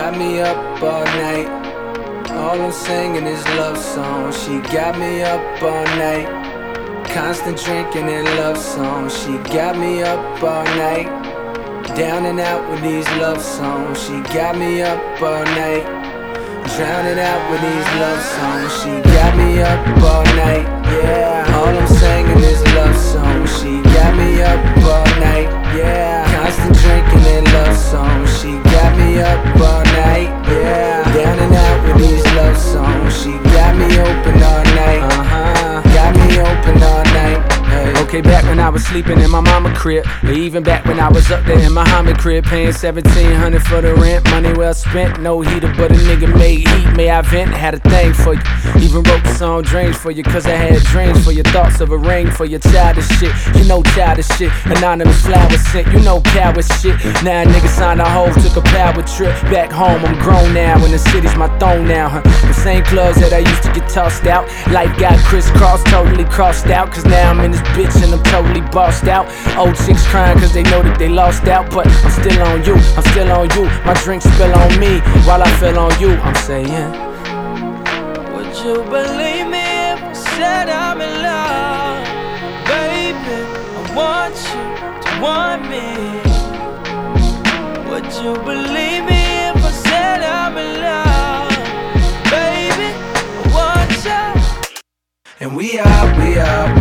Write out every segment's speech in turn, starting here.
got me up all night. All I'm singing is love songs. She got me up all night. Constant drinking and love songs. She got me up all night. Down and out with these love songs. She got me up all night. Drowning out with these love songs. She got me up all night. Yeah. All I'm singing is Okay, back when I was sleeping in my mama crib, or even back when I was up there in my Morningside crib, paying 1700 for the rent, money well spent, no heater, but a nigga made heat, may I vent, had a thing for you. Even wrote the song Dreams for you, cause I had dreams for your thoughts of a ring for your childish shit. You know childish shit, anonymous flowers sent, you know coward shit. Now a nigga signed a Hov, took a power trip back home. I'm grown now, and the city's my throne now, huh? The same clubs that I used to get tossed out. Life got crisscrossed, totally crossed out, cause now I'm in this bitch and I'm totally bossed out. Old chicks crying cause they know that they lost out, but I'm still on you, I'm still on you. My drink spill on me while I fell on you. I'm saying, Would you believe me if I said I'm in love? Baby, I want you to want me. Would you believe me if I said I'm in love? Baby, I want you. And we are, we are, we are.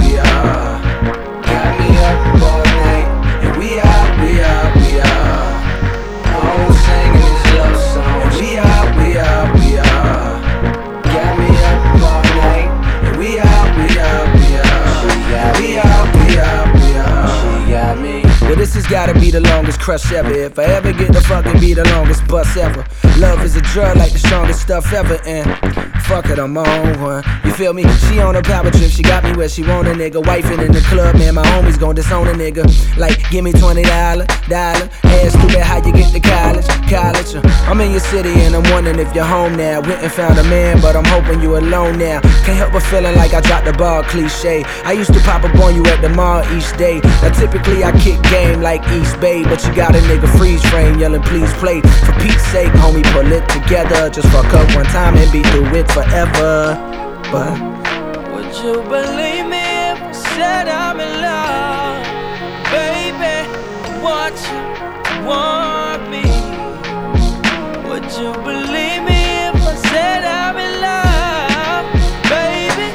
This has gotta be the longest crush ever. If I ever get to fucking be the longest bus ever. Love is a drug like the strongest stuff ever. And fuck it, I'm on one. You feel me? She on a power trip, she got me where she want a nigga. Wifing in the club, man, my homies gon' disown a nigga. Like, give me $20, dollar. Ask stupid how you get to college, college. Uh, I'm in your city and I'm wondering if you're home now. Went and found a man, but I'm hoping you alone now. Can't help but feeling like I dropped the ball, cliche. I used to pop up on you at the mall each day. Now typically I kick game like East Bay, but you got a nigga freeze frame yelling, please play. For Pete's sake, homie, pull it together. Just fuck up one time and be through it forever. But Would you believe me if I said I'm in love? Baby, want you want me. Would you believe me if I said I'm in love? Baby,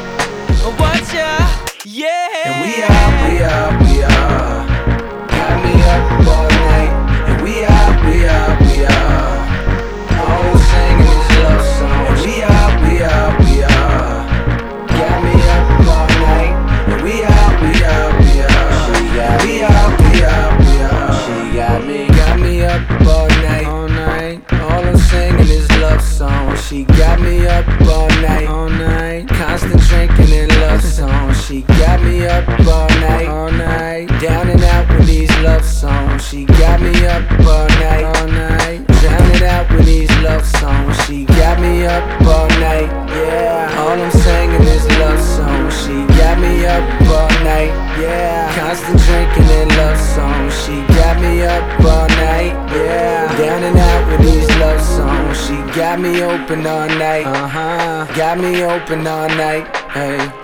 want you, yeah. And we are, we are, we are. Got me up Drinking and love songs. She got me up all night. Yeah. Down and out with these love songs. She got me open all night. Uh huh. Got me open all night. Hey.